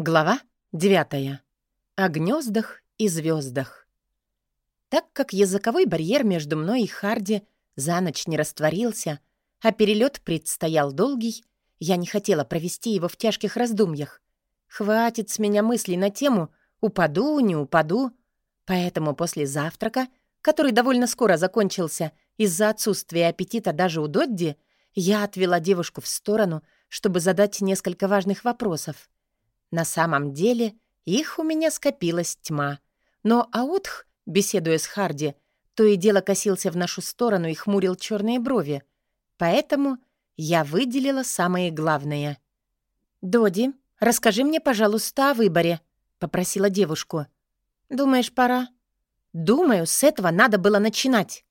Глава 9. О гнездах и звездах. Так как языковой барьер между мной и Харди за ночь не растворился, а перелет предстоял долгий, я не хотела провести его в тяжких раздумьях. Хватит с меня мыслей на тему «упаду, не упаду». Поэтому после завтрака, который довольно скоро закончился из-за отсутствия аппетита даже у Додди, я отвела девушку в сторону, чтобы задать несколько важных вопросов. На самом деле их у меня скопилась тьма. Но Аутх, беседуя с Харди, то и дело косился в нашу сторону и хмурил черные брови. Поэтому я выделила самое главное. «Доди, расскажи мне, пожалуйста, о выборе», — попросила девушку. «Думаешь, пора?» «Думаю, с этого надо было начинать».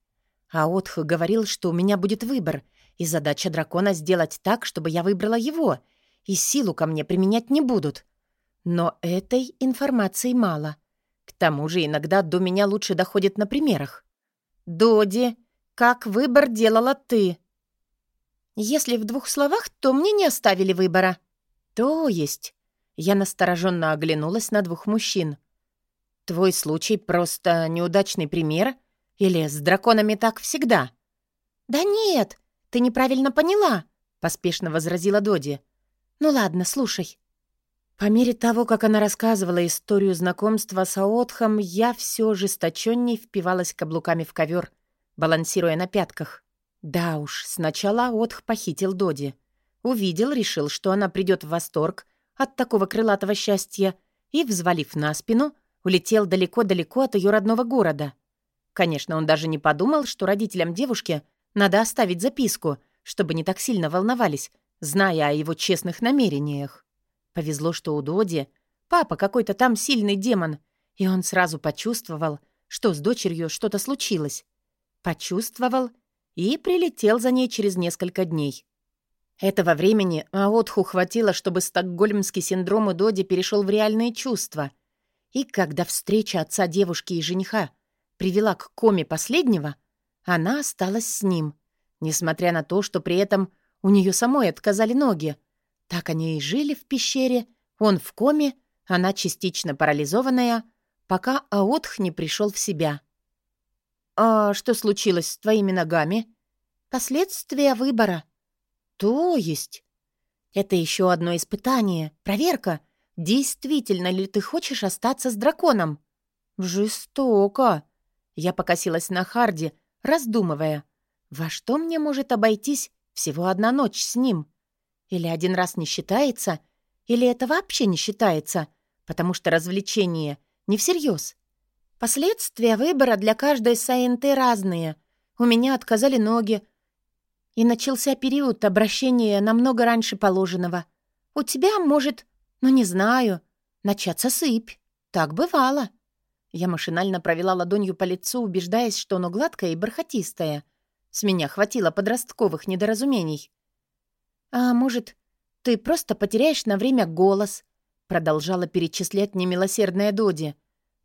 Аотх говорил, что у меня будет выбор, и задача дракона сделать так, чтобы я выбрала его — и силу ко мне применять не будут. Но этой информации мало. К тому же иногда до меня лучше доходит на примерах. «Доди, как выбор делала ты?» «Если в двух словах, то мне не оставили выбора». «То есть?» Я настороженно оглянулась на двух мужчин. «Твой случай просто неудачный пример? Или с драконами так всегда?» «Да нет, ты неправильно поняла», — поспешно возразила Доди. «Ну ладно, слушай». По мере того, как она рассказывала историю знакомства с Аотхом, я все жесточенней впивалась каблуками в ковер, балансируя на пятках. Да уж, сначала Аотх похитил Доди. Увидел, решил, что она придет в восторг от такого крылатого счастья и, взвалив на спину, улетел далеко-далеко от ее родного города. Конечно, он даже не подумал, что родителям девушки надо оставить записку, чтобы не так сильно волновались, зная о его честных намерениях. Повезло, что у Доди папа какой-то там сильный демон, и он сразу почувствовал, что с дочерью что-то случилось. Почувствовал и прилетел за ней через несколько дней. Этого времени Аотху хватило, чтобы стокгольмский синдром у Доди перешел в реальные чувства. И когда встреча отца девушки и жениха привела к коме последнего, она осталась с ним, несмотря на то, что при этом у нее самой отказали ноги. Так они и жили в пещере, он в коме, она частично парализованная, пока Аотх не пришел в себя. «А что случилось с твоими ногами?» «Последствия выбора». «То есть?» «Это еще одно испытание, проверка, действительно ли ты хочешь остаться с драконом?» «Жестоко!» Я покосилась на Харди, раздумывая, во что мне может обойтись всего одна ночь с ним. Или один раз не считается, или это вообще не считается, потому что развлечение не всерьез. Последствия выбора для каждой Сайенты разные. У меня отказали ноги, и начался период обращения намного раньше положенного. У тебя может, ну не знаю, начаться сыпь. Так бывало. Я машинально провела ладонью по лицу, убеждаясь, что оно гладкое и бархатистое — с меня хватило подростковых недоразумений. «А может, ты просто потеряешь на время голос?» Продолжала перечислять немилосердная Доди.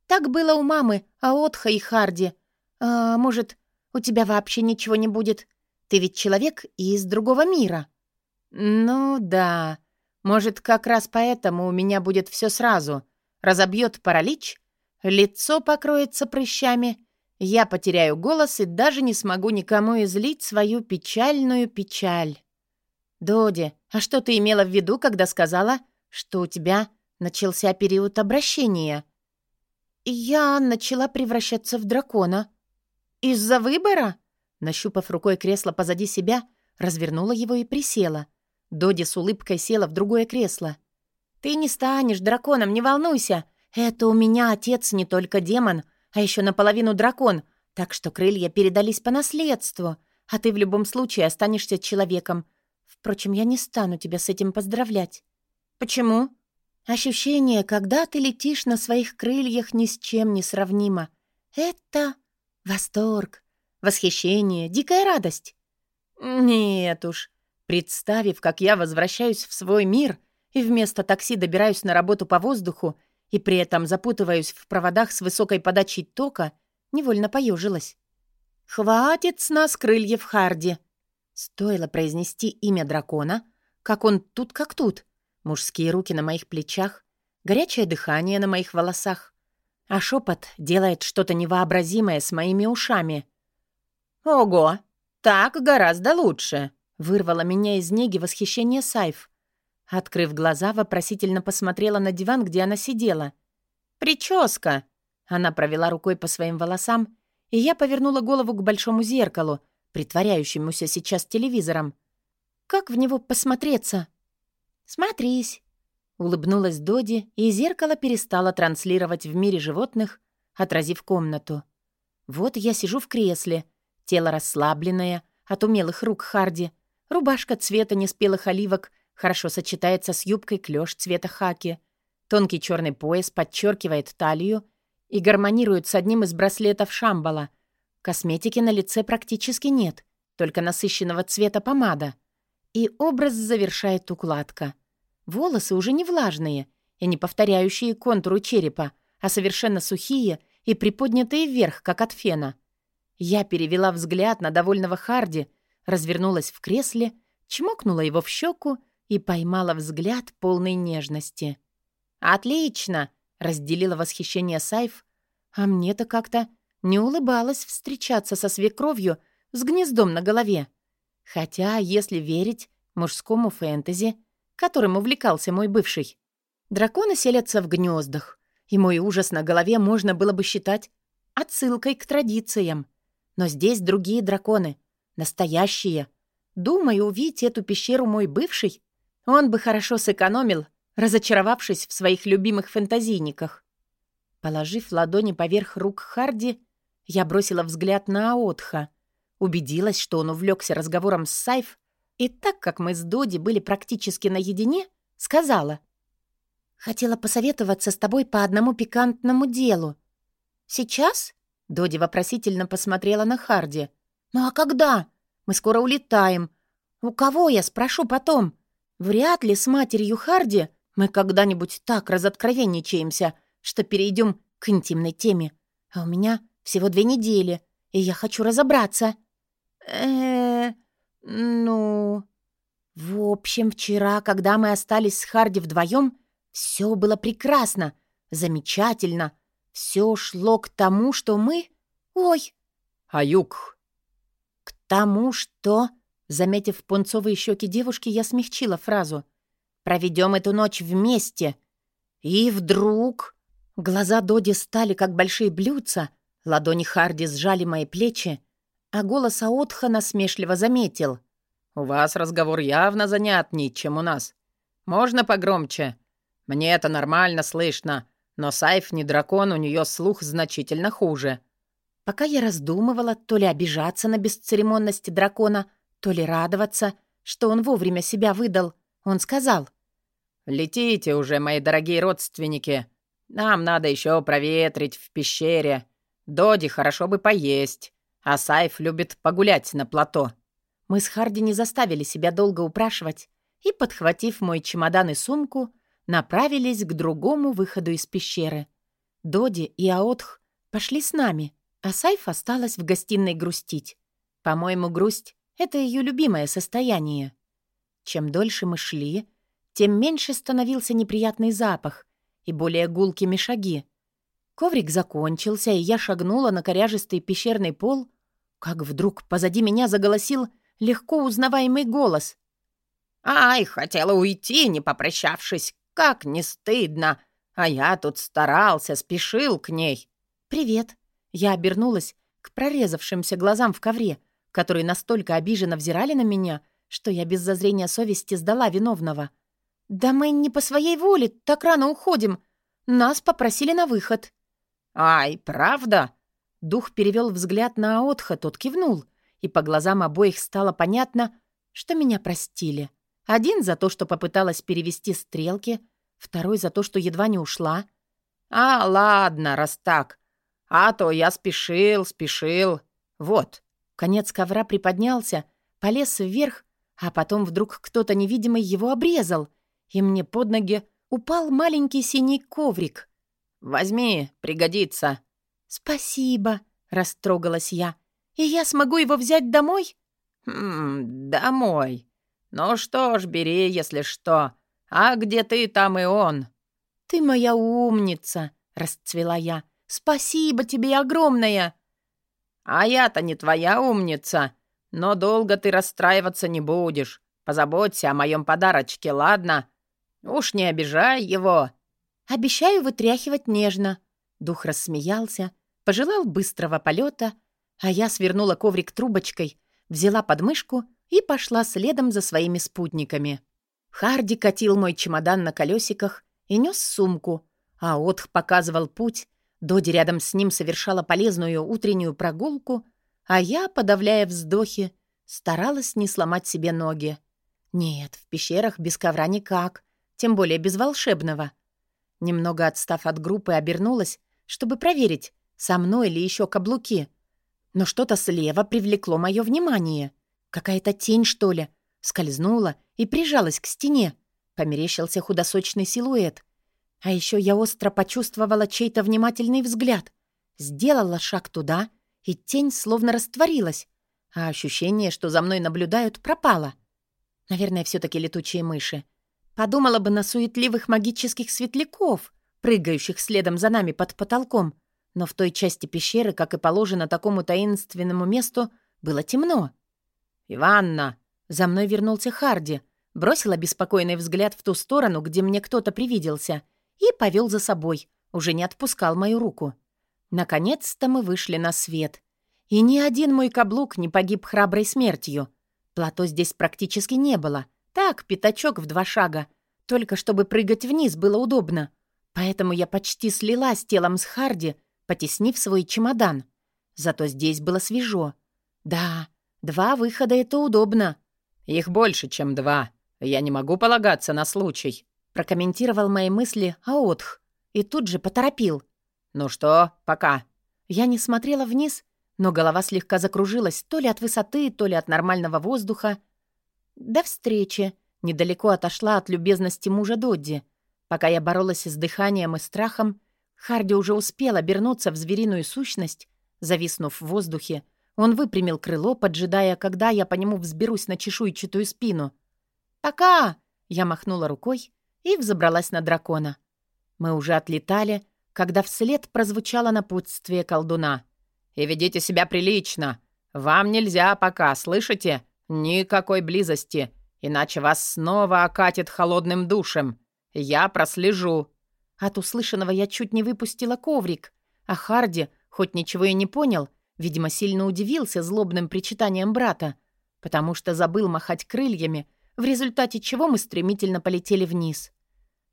«Так было у мамы, а Отха и Харди. А может, у тебя вообще ничего не будет? Ты ведь человек из другого мира». «Ну да. Может, как раз поэтому у меня будет все сразу. Разобьет паралич, лицо покроется прыщами, я потеряю голос и даже не смогу никому излить свою печальную печаль. Доди, а что ты имела в виду, когда сказала, что у тебя начался период обращения? Я начала превращаться в дракона. Из-за выбора? Нащупав рукой кресло позади себя, развернула его и присела. Доди с улыбкой села в другое кресло. «Ты не станешь драконом, не волнуйся. Это у меня отец не только демон, а еще наполовину дракон, так что крылья передались по наследству, а ты в любом случае останешься человеком. Впрочем, я не стану тебя с этим поздравлять. Почему? Ощущение, когда ты летишь на своих крыльях, ни с чем не сравнимо. Это восторг, восхищение, дикая радость. Нет уж. Представив, как я возвращаюсь в свой мир и вместо такси добираюсь на работу по воздуху и при этом запутываюсь в проводах с высокой подачей тока, невольно поежилась. «Хватит с нас крыльев Харди!» Стоило произнести имя дракона, как он тут как тут. Мужские руки на моих плечах, горячее дыхание на моих волосах, а шепот делает что-то невообразимое с моими ушами. «Ого! Так гораздо лучше!» — вырвало меня из неги восхищение Сайф. Открыв глаза, вопросительно посмотрела на диван, где она сидела. «Прическа!» Она провела рукой по своим волосам, и я повернула голову к большому зеркалу, притворяющемуся сейчас телевизором. «Как в него посмотреться?» «Смотрись!» Улыбнулась Доди, и зеркало перестало транслировать в мире животных, отразив комнату. Вот я сижу в кресле, тело расслабленное от умелых рук Харди, рубашка цвета неспелых оливок хорошо сочетается с юбкой клёш цвета хаки, тонкий черный пояс подчеркивает талию и гармонирует с одним из браслетов Шамбала. Косметики на лице практически нет, только насыщенного цвета помада. И образ завершает укладка — Волосы уже не влажные и не повторяющие контуру черепа, а совершенно сухие и приподнятые вверх, как от фена. Я перевела взгляд на довольного Харди, развернулась в кресле, чмокнула его в щеку и поймала взгляд полной нежности. «Отлично!» — разделила восхищение Сайф, а мне-то как-то не улыбалась встречаться со свекровью с гнездом на голове. Хотя, если верить мужскому фэнтези — которым увлекался мой бывший. Драконы селятся в гнездах, и мой ужас на голове можно было бы считать отсылкой к традициям. Но здесь другие драконы, настоящие. Думаю, увидеть эту пещеру мой бывший, он бы хорошо сэкономил, разочаровавшись в своих любимых фэнтазийниках. Положив ладони поверх рук Харди, я бросила взгляд на Аотха, убедилась, что он увлекся разговором с Сайф и так как мы с Доди были практически наедине, сказала. «Хотела посоветоваться с тобой по одному пикантному делу». «Сейчас?» — Доди вопросительно посмотрела на Харди. «Ну а когда? Мы скоро улетаем. У кого я спрошу потом? Вряд ли с матерью Харди мы когда-нибудь так разоткровенничаемся, что перейдем к интимной теме. А у меня всего две недели, и я хочу разобраться». «Э-э...» «Ну...» «В общем, вчера, когда мы остались с Харди вдвоем, все было прекрасно, замечательно. Все шло к тому, что мы... Ой!» «Аюк!» «К тому, что...» Заметив пунцовые щеки девушки, я смягчила фразу. «Проведем эту ночь вместе». И вдруг... Глаза Доди стали, как большие блюдца, ладони Харди сжали мои плечи, а голос Аотха насмешливо заметил. «У вас разговор явно занятней, чем у нас. Можно погромче? Мне это нормально слышно, но Сайф не дракон, у нее слух значительно хуже». Пока я раздумывала, то ли обижаться на бесцеремонности дракона, то ли радоваться, что он вовремя себя выдал, он сказал. «Летите уже, мои дорогие родственники. Нам надо еще проветрить в пещере. Доди хорошо бы поесть. А Сайф любит погулять на плато». Мы с Харди не заставили себя долго упрашивать и, подхватив мой чемодан и сумку, направились к другому выходу из пещеры. Доди и Аотх пошли с нами, а Сайф осталась в гостиной грустить. По-моему, грусть — это ее любимое состояние. Чем дольше мы шли, тем меньше становился неприятный запах и более гулкими шаги. Коврик закончился, и я шагнула на коряжистый пещерный пол, как вдруг позади меня заголосил легко узнаваемый голос. «Ай, хотела уйти, не попрощавшись, как не стыдно! А я тут старался, спешил к ней!» «Привет!» Я обернулась к прорезавшимся глазам в ковре, которые настолько обиженно взирали на меня, что я без зазрения совести сдала виновного. «Да мы не по своей воле так рано уходим. Нас попросили на выход». «Ай, правда?» Дух перевел взгляд на Аотха, тот кивнул, и по глазам обоих стало понятно, что меня простили. Один за то, что попыталась перевести стрелки, второй за то, что едва не ушла. «А, ладно, раз так. А то я спешил, спешил. Вот». Конец ковра приподнялся, полез вверх, а потом вдруг кто-то невидимый его обрезал, и мне под ноги упал маленький синий коврик. «Возьми, пригодится». «Спасибо», — растрогалась я. «И я смогу его взять домой?» «Хм, домой. Ну что ж, бери, если что. А где ты, там и он». «Ты моя умница!» — расцвела я. «Спасибо тебе огромное!» «А я-то не твоя умница, но долго ты расстраиваться не будешь. Позаботься о моем подарочке, ладно? Уж не обижай его!» «Обещаю вытряхивать нежно!» Дух рассмеялся, пожелал быстрого полета, а я свернула коврик трубочкой, взяла подмышку и пошла следом за своими спутниками. Харди катил мой чемодан на колесиках и нес сумку, а Отх показывал путь, Доди рядом с ним совершала полезную утреннюю прогулку, а я, подавляя вздохи, старалась не сломать себе ноги. Нет, в пещерах без ковра никак, тем более без волшебного. Немного отстав от группы, обернулась, чтобы проверить, со мной ли еще каблуки. Но что-то слева привлекло мое внимание. Какая-то тень, что ли, скользнула и прижалась к стене. Померещился худосочный силуэт. А еще я остро почувствовала чей-то внимательный взгляд. Сделала шаг туда, и тень словно растворилась, а ощущение, что за мной наблюдают, пропало. Наверное, все таки летучие мыши. Подумала бы на суетливых магических светляков, прыгающих следом за нами под потолком. Но в той части пещеры, как и положено такому таинственному месту, было темно. «Иванна!» За мной вернулся Харди, бросил обеспокоенный взгляд в ту сторону, где мне кто-то привиделся, и повел за собой, уже не отпускал мою руку. Наконец-то мы вышли на свет. И ни один мой каблук не погиб храброй смертью. Плато здесь практически не было. Так, пятачок в два шага. Только чтобы прыгать вниз было удобно. Поэтому я почти слилась телом с Харди, потеснив свой чемодан. Зато здесь было свежо. Да, два выхода — это удобно. «Их больше, чем два. Я не могу полагаться на случай», — прокомментировал мои мысли Аотх и тут же поторопил. «Ну что, пока». Я не смотрела вниз, но голова слегка закружилась то ли от высоты, то ли от нормального воздуха. «До встречи», — недалеко отошла от любезности мужа Додди. Пока я боролась с дыханием и страхом, Харди уже успел обернуться в звериную сущность, зависнув в воздухе. Он выпрямил крыло, поджидая, когда я по нему взберусь на чешуйчатую спину. «Пока!» — я махнула рукой и взобралась на дракона. Мы уже отлетали, когда вслед прозвучало напутствие колдуна. «И ведите себя прилично. Вам нельзя пока, слышите? Никакой близости, иначе вас снова окатит холодным душем. Я прослежу». От услышанного я чуть не выпустила коврик, а Харди, хоть ничего и не понял, видимо, сильно удивился злобным причитанием брата, потому что забыл махать крыльями, в результате чего мы стремительно полетели вниз.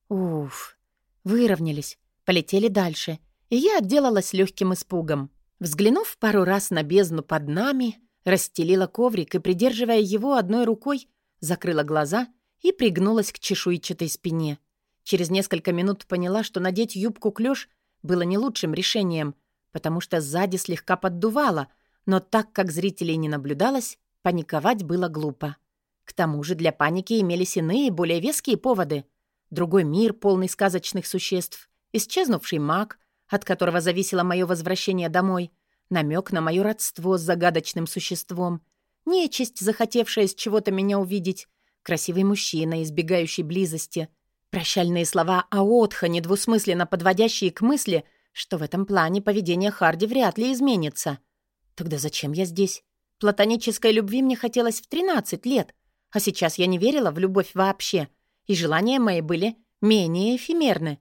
Уф, выровнялись, полетели дальше, и я отделалась легким испугом. Взглянув пару раз на бездну под нами, расстелила коврик и, придерживая его одной рукой, закрыла глаза и пригнулась к чешуйчатой спине. Через несколько минут поняла, что надеть юбку-клёш было не лучшим решением, потому что сзади слегка поддувало, но так как зрителей не наблюдалось, паниковать было глупо. К тому же для паники имелись иные, более веские поводы — другой мир, полный сказочных существ, исчезнувший маг, от которого зависело мое возвращение домой, намек на мое родство с загадочным существом, нечисть, захотевшая с чего-то меня увидеть, красивый мужчина, избегающий близости, прощальные слова Аотха, недвусмысленно подводящие к мысли, что в этом плане поведение Харди вряд ли изменится. Тогда зачем я здесь? Платонической любви мне хотелось в 13 лет, а сейчас я не верила в любовь вообще — и желания мои были менее эфемерны.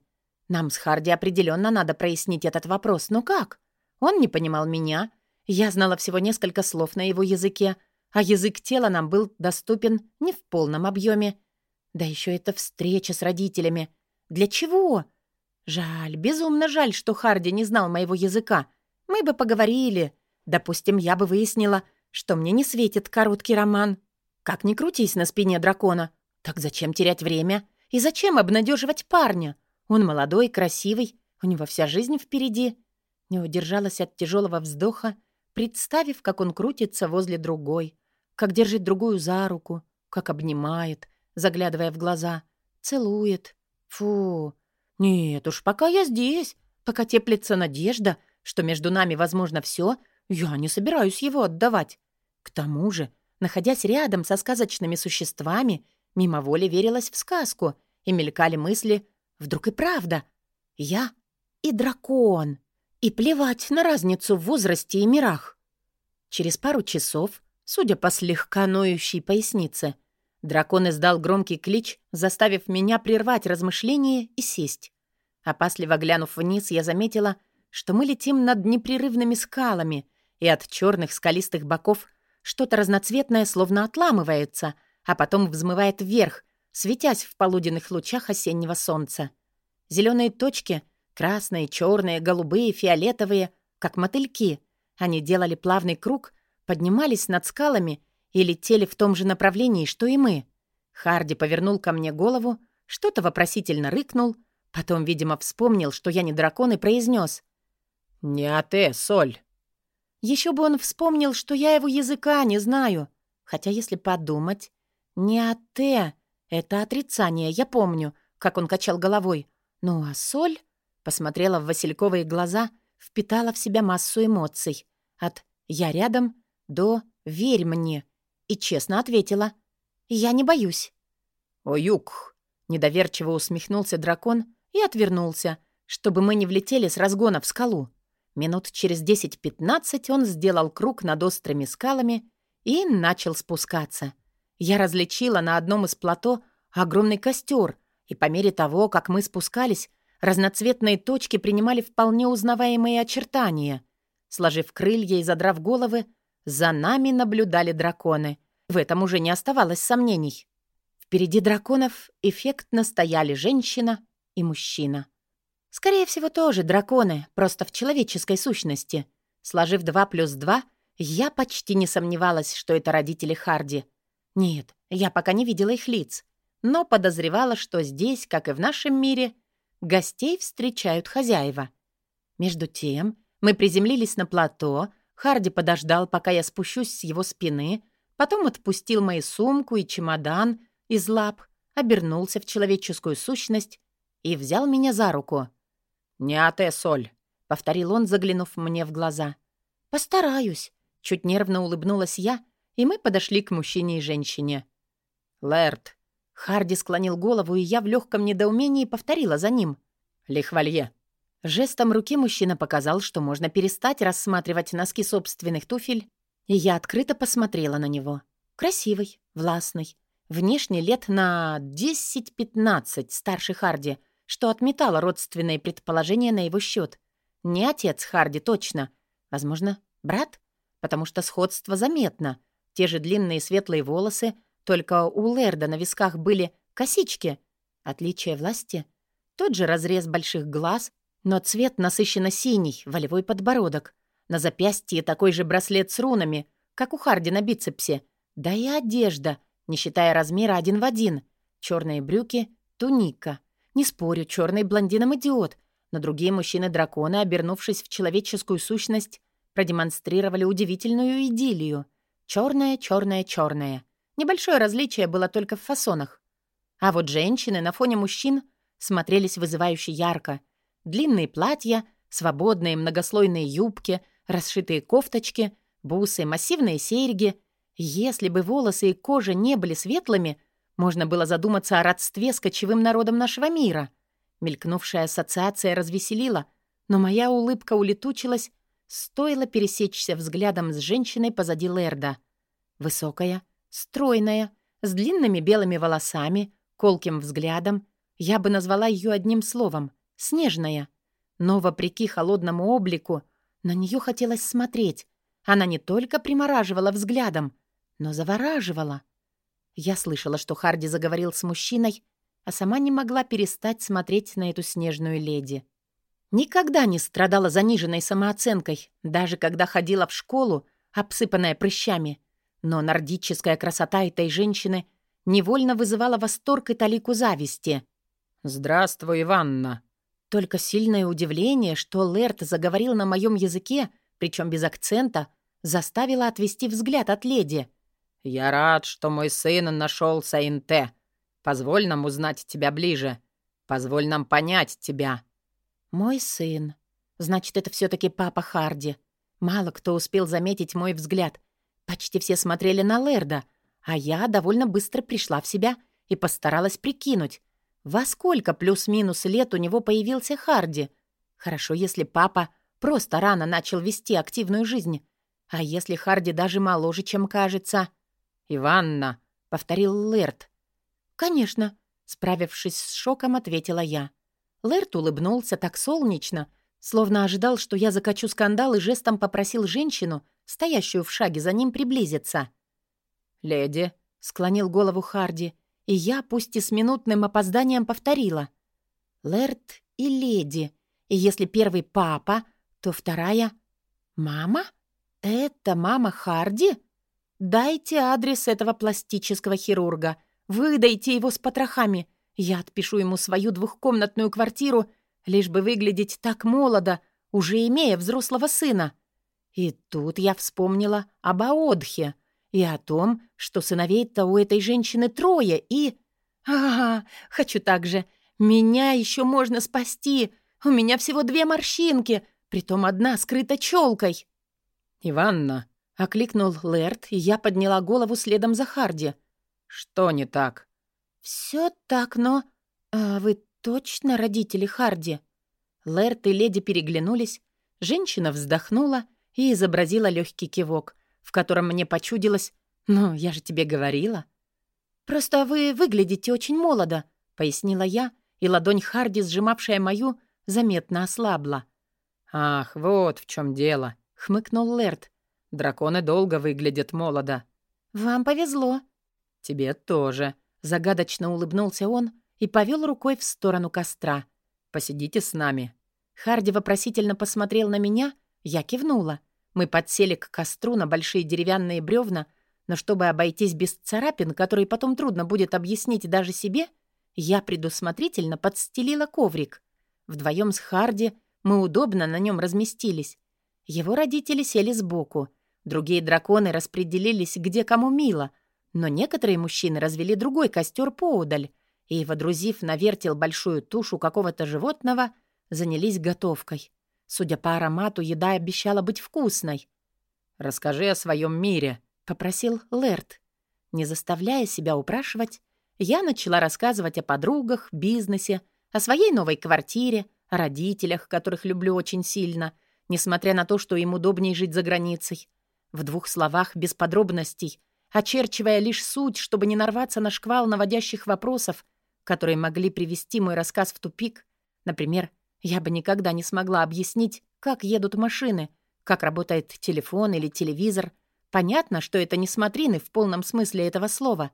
Нам с Харди определенно надо прояснить этот вопрос. Но как? Он не понимал меня. Я знала всего несколько слов на его языке, а язык тела нам был доступен не в полном объеме. Да еще эта встреча с родителями. Для чего? Жаль, безумно жаль, что Харди не знал моего языка. Мы бы поговорили. Допустим, я бы выяснила, что мне не светит короткий роман. Как ни крутись на спине дракона. Так зачем терять время? И зачем обнадеживать парня? Он молодой, красивый, у него вся жизнь впереди. Не удержалась от тяжелого вздоха, представив, как он крутится возле другой, как держит другую за руку, как обнимает, заглядывая в глаза, целует. Фу, нет уж, пока я здесь, пока теплится надежда, что между нами возможно все, я не собираюсь его отдавать. К тому же, находясь рядом со сказочными существами, Мимо воли верилась в сказку, и мелькали мысли Вдруг и правда. Я и дракон. И плевать на разницу в возрасте и мирах. Через пару часов, судя по слегка ноющей пояснице, дракон издал громкий клич, заставив меня прервать размышления и сесть. Опасливо глянув вниз, я заметила, что мы летим над непрерывными скалами, и от черных скалистых боков что-то разноцветное словно отламывается, а потом взмывает вверх, светясь в полуденных лучах осеннего солнца. Зеленые точки — красные, черные, голубые, фиолетовые, как мотыльки. Они делали плавный круг, поднимались над скалами и летели в том же направлении, что и мы. Харди повернул ко мне голову, что-то вопросительно рыкнул, потом, видимо, вспомнил, что я не дракон, и произнес: «Не а ты, Соль». Еще бы он вспомнил, что я его языка не знаю. Хотя, если подумать, не а ты — это отрицание, я помню, как он качал головой. Ну а соль посмотрела в Васильковые глаза, впитала в себя массу эмоций. От «я рядом» до «верь мне». И честно ответила «я не боюсь». «Оюк!» — недоверчиво усмехнулся дракон и отвернулся, чтобы мы не влетели с разгона в скалу. Минут через 10-15 он сделал круг над острыми скалами и начал спускаться. Я различила на одном из плато огромный костер — и по мере того, как мы спускались, разноцветные точки принимали вполне узнаваемые очертания. Сложив крылья и задрав головы, за нами наблюдали драконы. В этом уже не оставалось сомнений. Впереди драконов эффектно стояли женщина и мужчина. Скорее всего, тоже драконы, просто в человеческой сущности. Сложив два плюс два, я почти не сомневалась, что это родители Харди. Нет, я пока не видела их лиц но подозревала, что здесь, как и в нашем мире, гостей встречают хозяева. Между тем мы приземлились на плато, Харди подождал, пока я спущусь с его спины, потом отпустил мою сумку и чемодан из лап, обернулся в человеческую сущность и взял меня за руку. «Не ате, соль», — повторил он, заглянув мне в глаза. «Постараюсь», — чуть нервно улыбнулась я, и мы подошли к мужчине и женщине. «Лэрд», Харди склонил голову, и я в легком недоумении повторила за ним. «Лихвалье». Жестом руки мужчина показал, что можно перестать рассматривать носки собственных туфель, и я открыто посмотрела на него. Красивый, властный, внешне лет на 10-15 старше Харди, что отметало родственные предположения на его счет. Не отец Харди, точно. Возможно, брат? Потому что сходство заметно. Те же длинные светлые волосы — только у Лерда на висках были косички. Отличие власти. Тот же разрез больших глаз, но цвет насыщенно синий, волевой подбородок. На запястье такой же браслет с рунами, как у Харди на бицепсе. Да и одежда, не считая размера один в один. Черные брюки, туника. Не спорю, черный блондином идиот. Но другие мужчины-драконы, обернувшись в человеческую сущность, продемонстрировали удивительную идиллию. Черное, черное, черное. Небольшое различие было только в фасонах. А вот женщины на фоне мужчин смотрелись вызывающе ярко. Длинные платья, свободные многослойные юбки, расшитые кофточки, бусы, массивные серьги. Если бы волосы и кожа не были светлыми, можно было задуматься о родстве с кочевым народом нашего мира. Мелькнувшая ассоциация развеселила, но моя улыбка улетучилась, стоило пересечься взглядом с женщиной позади Лерда. Высокая, Стройная, с длинными белыми волосами, колким взглядом. Я бы назвала ее одним словом — снежная. Но, вопреки холодному облику, на нее хотелось смотреть. Она не только примораживала взглядом, но завораживала. Я слышала, что Харди заговорил с мужчиной, а сама не могла перестать смотреть на эту снежную леди. Никогда не страдала заниженной самооценкой, даже когда ходила в школу, обсыпанная прыщами — но нордическая красота этой женщины невольно вызывала восторг и талику зависти. «Здравствуй, Иванна!» Только сильное удивление, что Лерт заговорил на моем языке, причем без акцента, заставило отвести взгляд от леди. «Я рад, что мой сын нашел Саинте. Позволь нам узнать тебя ближе. Позволь нам понять тебя». «Мой сын. Значит, это все таки папа Харди. Мало кто успел заметить мой взгляд, Почти все смотрели на Лерда, а я довольно быстро пришла в себя и постаралась прикинуть. Во сколько плюс-минус лет у него появился Харди? Хорошо, если папа просто рано начал вести активную жизнь. А если Харди даже моложе, чем кажется? «Иванна», — повторил Лерт. «Конечно», — справившись с шоком, ответила я. Лерт улыбнулся так солнечно, словно ожидал, что я закачу скандал и жестом попросил женщину, стоящую в шаге за ним, приблизиться. «Леди», — склонил голову Харди, и я, пусть и с минутным опозданием, повторила. «Лерт и леди. И если первый папа, то вторая — мама? Это мама Харди? Дайте адрес этого пластического хирурга. Выдайте его с потрохами. Я отпишу ему свою двухкомнатную квартиру, лишь бы выглядеть так молодо, уже имея взрослого сына. И тут я вспомнила об Аодхе и о том, что сыновей-то у этой женщины трое, и... Ага, хочу так же. Меня еще можно спасти. У меня всего две морщинки, притом одна скрыта челкой. «Иванна», — окликнул Лэрд, и я подняла голову следом за Харди. «Что не так?» «Все так, но... А вы точно родители Харди?» Лэрд и леди переглянулись, женщина вздохнула и изобразила легкий кивок, в котором мне почудилось «Ну, я же тебе говорила». «Просто вы выглядите очень молодо», — пояснила я, и ладонь Харди, сжимавшая мою, заметно ослабла. «Ах, вот в чем дело», — хмыкнул Лерт. «Драконы долго выглядят молодо». «Вам повезло». «Тебе тоже», — загадочно улыбнулся он и повел рукой в сторону костра. «Посидите с нами». Харди вопросительно посмотрел на меня, я кивнула. Мы подсели к костру на большие деревянные бревна, но чтобы обойтись без царапин, которые потом трудно будет объяснить даже себе, я предусмотрительно подстелила коврик. Вдвоем с Харди мы удобно на нем разместились. Его родители сели сбоку. Другие драконы распределились где кому мило, но некоторые мужчины развели другой костер поудаль и, водрузив на вертел большую тушу какого-то животного, занялись готовкой. Судя по аромату, еда обещала быть вкусной. «Расскажи о своем мире», — попросил Лерт. Не заставляя себя упрашивать, я начала рассказывать о подругах, бизнесе, о своей новой квартире, о родителях, которых люблю очень сильно, несмотря на то, что им удобнее жить за границей. В двух словах, без подробностей, очерчивая лишь суть, чтобы не нарваться на шквал наводящих вопросов, которые могли привести мой рассказ в тупик. Например, я бы никогда не смогла объяснить, как едут машины, как работает телефон или телевизор. Понятно, что это не смотрины в полном смысле этого слова,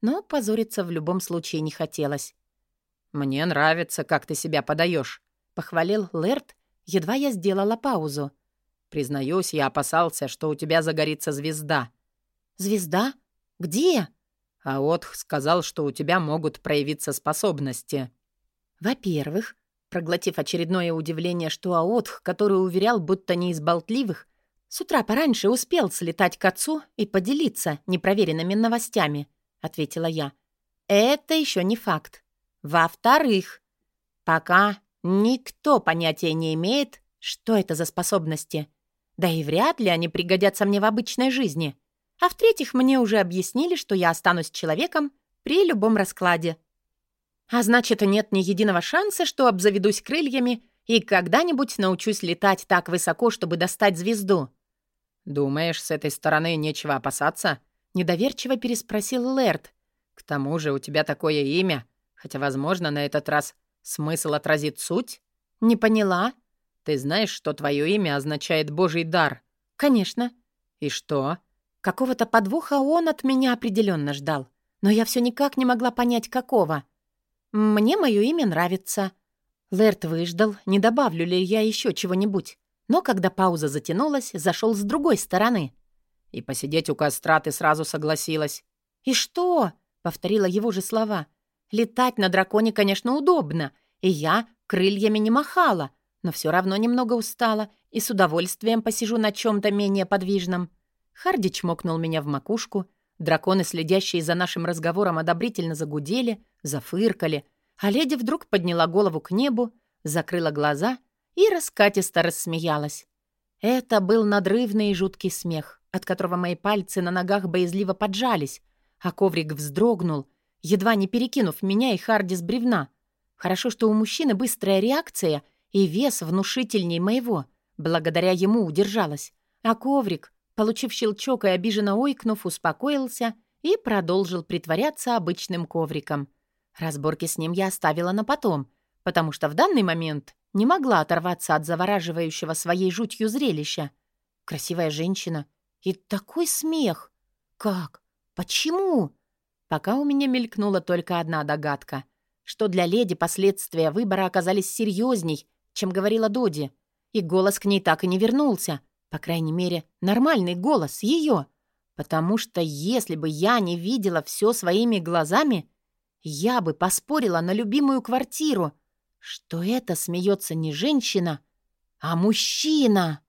но позориться в любом случае не хотелось. «Мне нравится, как ты себя подаешь», — похвалил Лерт, едва я сделала паузу. «Признаюсь, я опасался, что у тебя загорится звезда». «Звезда? Где?» А Отх сказал, что у тебя могут проявиться способности. Во-первых, Проглотив очередное удивление, что Аотх, который уверял, будто не из болтливых, с утра пораньше успел слетать к отцу и поделиться непроверенными новостями, ответила я. Это еще не факт. Во-вторых, пока никто понятия не имеет, что это за способности. Да и вряд ли они пригодятся мне в обычной жизни. А в-третьих, мне уже объяснили, что я останусь человеком при любом раскладе. А значит, нет ни единого шанса, что обзаведусь крыльями и когда-нибудь научусь летать так высоко, чтобы достать звезду. «Думаешь, с этой стороны нечего опасаться?» — недоверчиво переспросил Лэрд. «К тому же у тебя такое имя, хотя, возможно, на этот раз смысл отразит суть?» «Не поняла?» «Ты знаешь, что твое имя означает «божий дар»?» «Конечно». «И что?» Какого-то подвоха он от меня определенно ждал, но я все никак не могла понять, какого. «Мне мое имя нравится». Лэрт выждал, не добавлю ли я еще чего-нибудь. Но когда пауза затянулась, зашел с другой стороны. «И посидеть у костра ты сразу согласилась». «И что?» — повторила его же слова. «Летать на драконе, конечно, удобно, и я крыльями не махала, но все равно немного устала и с удовольствием посижу на чем-то менее подвижном». Харди чмокнул меня в макушку, драконы, следящие за нашим разговором, одобрительно загудели — зафыркали, а леди вдруг подняла голову к небу, закрыла глаза и раскатисто рассмеялась. Это был надрывный и жуткий смех, от которого мои пальцы на ногах боязливо поджались, а коврик вздрогнул, едва не перекинув меня и Харди с бревна, Хорошо, что у мужчины быстрая реакция и вес внушительней моего. Благодаря ему удержалась. А коврик, получив щелчок и обиженно ойкнув, успокоился и продолжил притворяться обычным ковриком. Разборки с ним я оставила на потом, потому что в данный момент не могла оторваться от завораживающего своей жутью зрелища. Красивая женщина и такой смех. Как? Почему? Пока у меня мелькнула только одна догадка, что для леди последствия выбора оказались серьезней, чем говорила Доди, и голос к ней так и не вернулся. По крайней мере, нормальный голос ее. Потому что если бы я не видела все своими глазами, я бы поспорила на любимую квартиру, что это смеется не женщина, а мужчина.